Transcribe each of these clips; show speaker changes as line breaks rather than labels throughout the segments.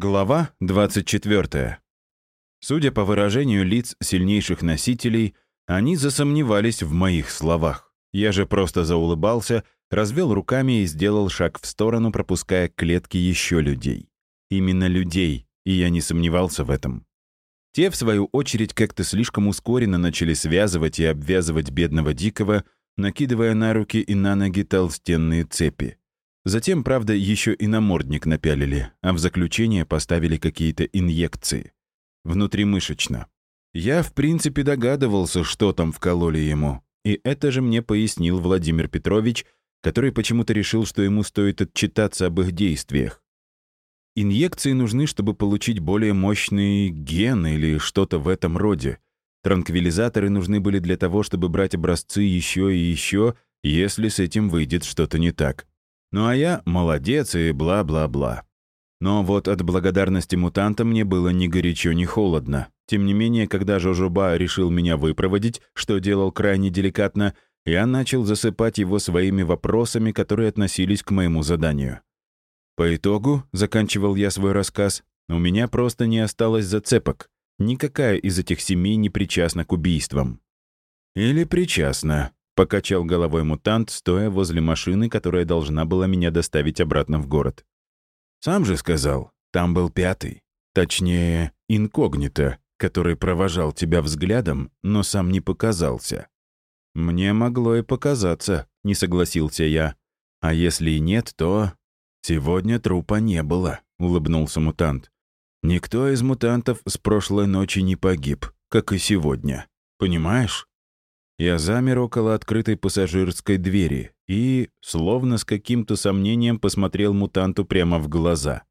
Глава 24. Судя по выражению лиц сильнейших носителей, они засомневались в моих словах. Я же просто заулыбался, развел руками и сделал шаг в сторону, пропуская к клетке еще людей. Именно людей, и я не сомневался в этом. Те, в свою очередь, как-то слишком ускоренно начали связывать и обвязывать бедного Дикого, накидывая на руки и на ноги толстенные цепи. Затем, правда, еще и намордник напялили, а в заключение поставили какие-то инъекции. Внутримышечно. Я, в принципе, догадывался, что там вкололи ему. И это же мне пояснил Владимир Петрович, который почему-то решил, что ему стоит отчитаться об их действиях. Инъекции нужны, чтобы получить более мощный ген или что-то в этом роде. Транквилизаторы нужны были для того, чтобы брать образцы еще и еще, если с этим выйдет что-то не так. Ну а я молодец и бла-бла-бла. Но вот от благодарности мутанта мне было ни горячо, ни холодно. Тем не менее, когда Жожоба решил меня выпроводить, что делал крайне деликатно, я начал засыпать его своими вопросами, которые относились к моему заданию. По итогу, заканчивал я свой рассказ, у меня просто не осталось зацепок. Никакая из этих семей не причастна к убийствам. Или причастна. Покачал головой мутант, стоя возле машины, которая должна была меня доставить обратно в город. «Сам же сказал, там был пятый. Точнее, инкогнито, который провожал тебя взглядом, но сам не показался». «Мне могло и показаться», — не согласился я. «А если и нет, то...» «Сегодня трупа не было», — улыбнулся мутант. «Никто из мутантов с прошлой ночи не погиб, как и сегодня. Понимаешь?» Я замер около открытой пассажирской двери и, словно с каким-то сомнением, посмотрел мутанту прямо в глаза.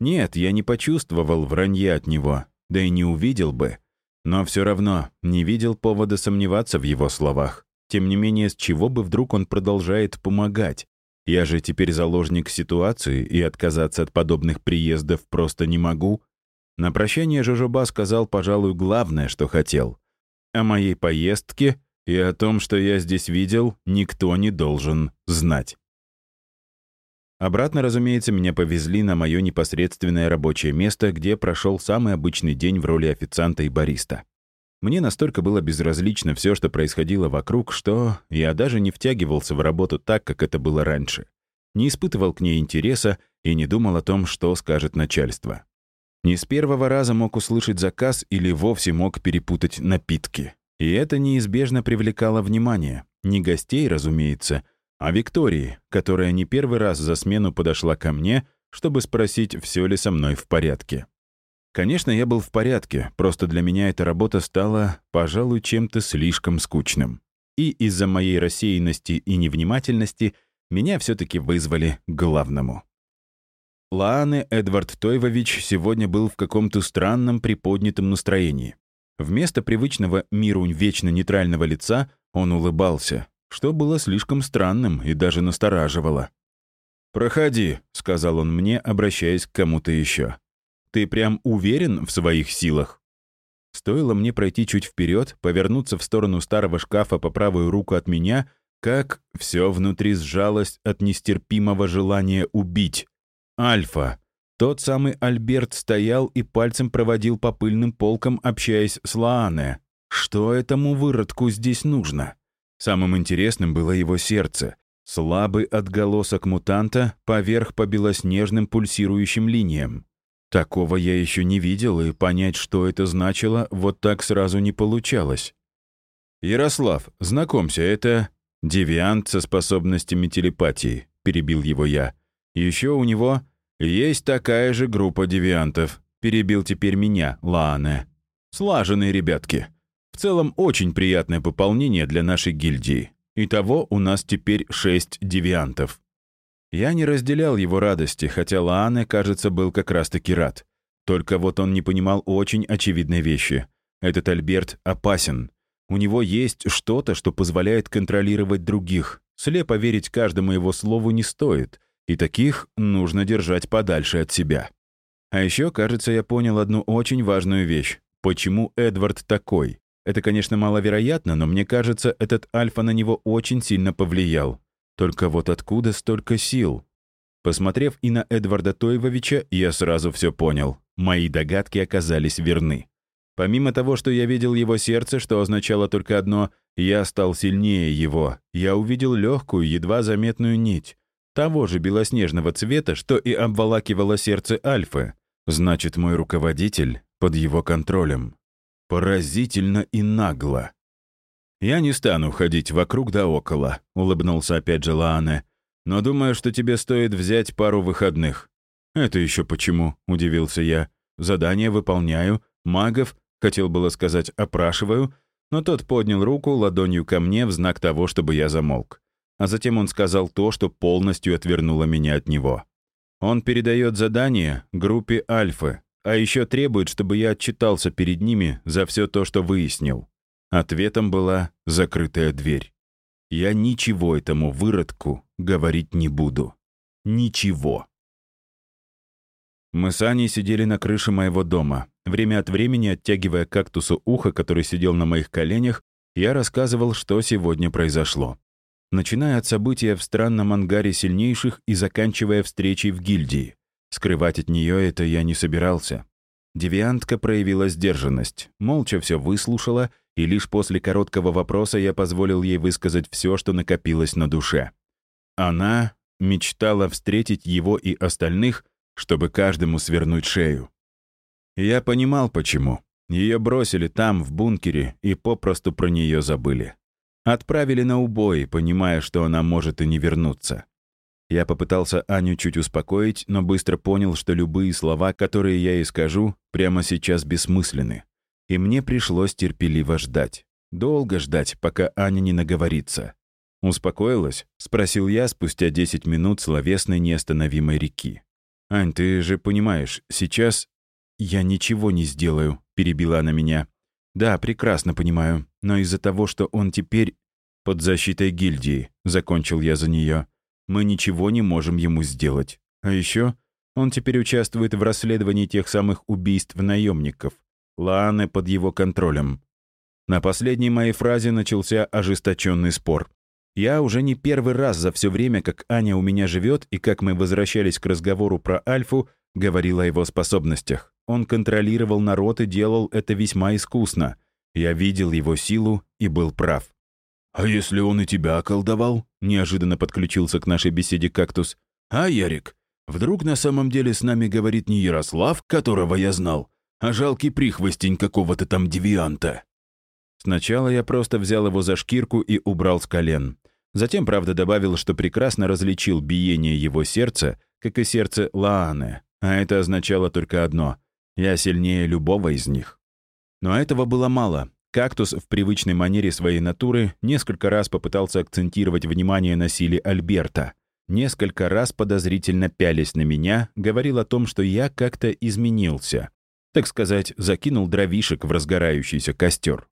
Нет, я не почувствовал вранья от него, да и не увидел бы. Но все равно не видел повода сомневаться в его словах. Тем не менее, с чего бы вдруг он продолжает помогать? Я же теперь заложник ситуации, и отказаться от подобных приездов просто не могу. На прощание Жожоба сказал, пожалуй, главное, что хотел. О моей поездке и о том, что я здесь видел, никто не должен знать. Обратно, разумеется, меня повезли на мое непосредственное рабочее место, где прошел самый обычный день в роли официанта и бариста. Мне настолько было безразлично все, что происходило вокруг, что я даже не втягивался в работу так, как это было раньше. Не испытывал к ней интереса и не думал о том, что скажет начальство. Не с первого раза мог услышать заказ или вовсе мог перепутать напитки. И это неизбежно привлекало внимание. Не гостей, разумеется, а Виктории, которая не первый раз за смену подошла ко мне, чтобы спросить, все ли со мной в порядке. Конечно, я был в порядке, просто для меня эта работа стала, пожалуй, чем-то слишком скучным. И из-за моей рассеянности и невнимательности меня все таки вызвали к главному. Лааны Эдвард Тойвович сегодня был в каком-то странном приподнятом настроении. Вместо привычного миру вечно нейтрального лица он улыбался, что было слишком странным и даже настораживало. «Проходи», — сказал он мне, обращаясь к кому-то еще. «Ты прям уверен в своих силах?» Стоило мне пройти чуть вперед, повернуться в сторону старого шкафа по правую руку от меня, как все внутри сжалось от нестерпимого желания убить. Альфа. Тот самый Альберт стоял и пальцем проводил по пыльным полкам, общаясь с Лаане. Что этому выродку здесь нужно? Самым интересным было его сердце. Слабый отголосок мутанта поверх по белоснежным пульсирующим линиям. Такого я еще не видел, и понять, что это значило, вот так сразу не получалось. «Ярослав, знакомься, это девиант со способностями телепатии», — перебил его я. «Еще у него «Есть такая же группа девиантов», — перебил теперь меня Лаане. «Слаженные ребятки. В целом, очень приятное пополнение для нашей гильдии. Итого у нас теперь шесть девиантов». Я не разделял его радости, хотя Лаане, кажется, был как раз-таки рад. Только вот он не понимал очень очевидной вещи. Этот Альберт опасен. У него есть что-то, что позволяет контролировать других. Слепо верить каждому его слову не стоит — и таких нужно держать подальше от себя. А еще, кажется, я понял одну очень важную вещь. Почему Эдвард такой? Это, конечно, маловероятно, но мне кажется, этот Альфа на него очень сильно повлиял. Только вот откуда столько сил? Посмотрев и на Эдварда Тойвовича, я сразу все понял. Мои догадки оказались верны. Помимо того, что я видел его сердце, что означало только одно — я стал сильнее его, я увидел легкую, едва заметную нить, того же белоснежного цвета, что и обволакивало сердце Альфы. Значит, мой руководитель под его контролем. Поразительно и нагло. «Я не стану ходить вокруг да около», — улыбнулся опять же Лаане. «Но думаю, что тебе стоит взять пару выходных». «Это еще почему?» — удивился я. «Задание выполняю, магов, хотел было сказать, опрашиваю, но тот поднял руку ладонью ко мне в знак того, чтобы я замолк. А затем он сказал то, что полностью отвернуло меня от него. Он передает задание группе Альфа, а еще требует, чтобы я отчитался перед ними за все то, что выяснил. Ответом была закрытая дверь. Я ничего этому выродку говорить не буду. Ничего. Мы с Аней сидели на крыше моего дома. Время от времени, оттягивая кактусу ухо, который сидел на моих коленях, я рассказывал, что сегодня произошло. Начиная от события в странном ангаре сильнейших и заканчивая встречей в гильдии. Скрывать от нее это я не собирался. Девиантка проявила сдержанность, молча все выслушала, и лишь после короткого вопроса я позволил ей высказать все, что накопилось на душе. Она мечтала встретить его и остальных, чтобы каждому свернуть шею. Я понимал, почему. Ее бросили там, в бункере, и попросту про нее забыли. Отправили на убой, понимая, что она может и не вернуться. Я попытался Аню чуть успокоить, но быстро понял, что любые слова, которые я ей скажу, прямо сейчас бессмысленны. И мне пришлось терпеливо ждать. Долго ждать, пока Аня не наговорится. «Успокоилась?» — спросил я спустя 10 минут словесной неостановимой реки. «Ань, ты же понимаешь, сейчас «Я ничего не сделаю», — перебила она меня. «Да, прекрасно понимаю, но из-за того, что он теперь под защитой гильдии», — закончил я за нее, «мы ничего не можем ему сделать. А еще он теперь участвует в расследовании тех самых убийств наемников. Лааны под его контролем». На последней моей фразе начался ожесточенный спор. Я уже не первый раз за все время, как Аня у меня живет и как мы возвращались к разговору про Альфу, говорил о его способностях. Он контролировал народ и делал это весьма искусно. Я видел его силу и был прав. «А если он и тебя околдовал?» — неожиданно подключился к нашей беседе кактус. «А, Ярик, вдруг на самом деле с нами говорит не Ярослав, которого я знал, а жалкий прихвостень какого-то там девианта?» Сначала я просто взял его за шкирку и убрал с колен. Затем, правда, добавил, что прекрасно различил биение его сердца, как и сердце Лааны, а это означало только одно — я сильнее любого из них. Но этого было мало. Кактус в привычной манере своей натуры несколько раз попытался акцентировать внимание на силе Альберта. Несколько раз подозрительно пялись на меня, говорил о том, что я как-то изменился. Так сказать, закинул дровишек в разгорающийся костер.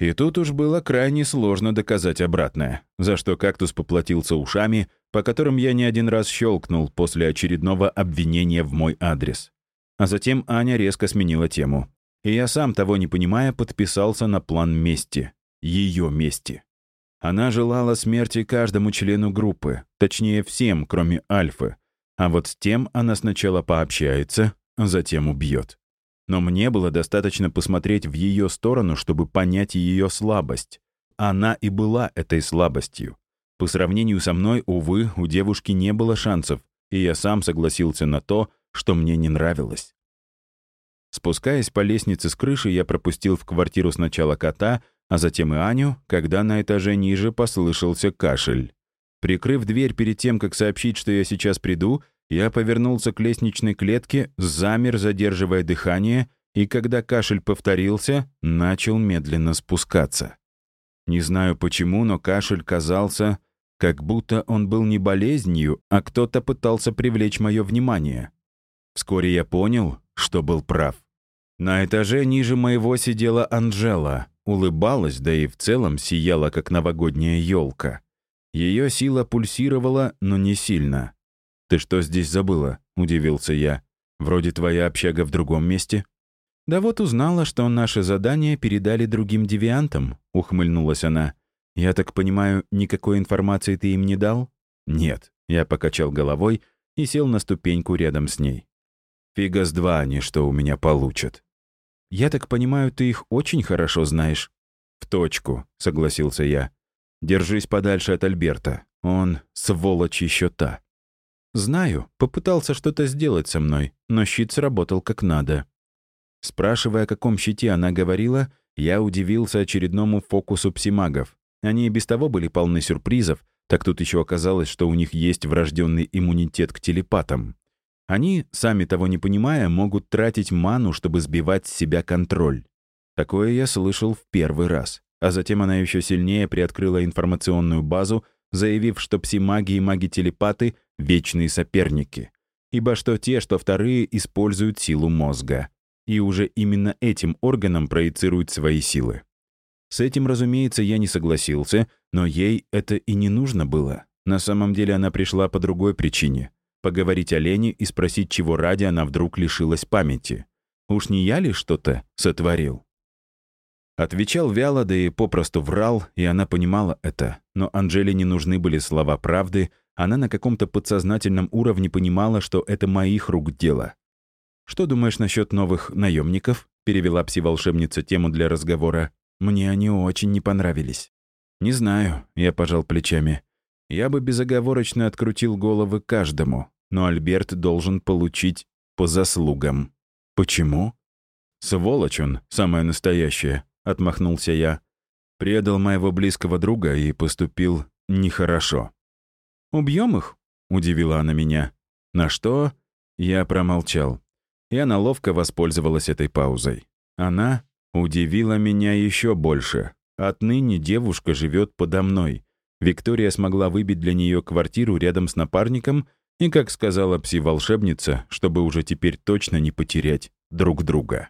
И тут уж было крайне сложно доказать обратное, за что кактус поплатился ушами, по которым я не один раз щелкнул после очередного обвинения в мой адрес. А затем Аня резко сменила тему. И я сам, того не понимая, подписался на план мести. Ее мести. Она желала смерти каждому члену группы, точнее всем, кроме Альфы. А вот с тем она сначала пообщается, затем убьет. Но мне было достаточно посмотреть в ее сторону, чтобы понять ее слабость. Она и была этой слабостью. По сравнению со мной, увы, у девушки не было шансов, и я сам согласился на то, что мне не нравилось. Спускаясь по лестнице с крыши, я пропустил в квартиру сначала кота, а затем и Аню, когда на этаже ниже послышался кашель. Прикрыв дверь перед тем, как сообщить, что я сейчас приду, я повернулся к лестничной клетке, замер, задерживая дыхание, и когда кашель повторился, начал медленно спускаться. Не знаю почему, но кашель казался, как будто он был не болезнью, а кто-то пытался привлечь мое внимание. Вскоре я понял, что был прав. На этаже ниже моего сидела Анжела, улыбалась, да и в целом сияла, как новогодняя елка. Ее сила пульсировала, но не сильно. «Ты что здесь забыла?» — удивился я. «Вроде твоя общага в другом месте?» «Да вот узнала, что наше задание передали другим девиантам», — ухмыльнулась она. «Я так понимаю, никакой информации ты им не дал?» «Нет», — я покачал головой, и сел на ступеньку рядом с ней. Фига с два они что у меня получат. «Я так понимаю, ты их очень хорошо знаешь?» «В точку», — согласился я. «Держись подальше от Альберта. Он сволочь еще та». «Знаю, попытался что-то сделать со мной, но щит сработал как надо». Спрашивая, о каком щите она говорила, я удивился очередному фокусу псимагов. Они и без того были полны сюрпризов, так тут еще оказалось, что у них есть врожденный иммунитет к телепатам. Они, сами того не понимая, могут тратить ману, чтобы сбивать с себя контроль. Такое я слышал в первый раз. А затем она еще сильнее приоткрыла информационную базу, заявив, что псимаги и маги-телепаты — вечные соперники. Ибо что те, что вторые используют силу мозга и уже именно этим органом проецируют свои силы. С этим, разумеется, я не согласился, но ей это и не нужно было. На самом деле она пришла по другой причине — поговорить о Лене и спросить, чего ради она вдруг лишилась памяти. Уж не я ли что-то сотворил? Отвечал вяло, да и попросту врал, и она понимала это. Но Анжеле не нужны были слова правды, она на каком-то подсознательном уровне понимала, что это моих рук дело. «Что думаешь насчет новых наемников?» — перевела пси-волшебница тему для разговора. «Мне они очень не понравились». «Не знаю», — я пожал плечами. «Я бы безоговорочно открутил головы каждому, но Альберт должен получить по заслугам». «Почему?» «Сволочь он, самое настоящее», — отмахнулся я. «Предал моего близкого друга и поступил нехорошо». «Убьем их?» — удивила она меня. «На что?» Я промолчал и она ловко воспользовалась этой паузой. Она удивила меня еще больше. Отныне девушка живет подо мной. Виктория смогла выбить для нее квартиру рядом с напарником и, как сказала пси-волшебница, чтобы уже теперь точно не потерять друг друга.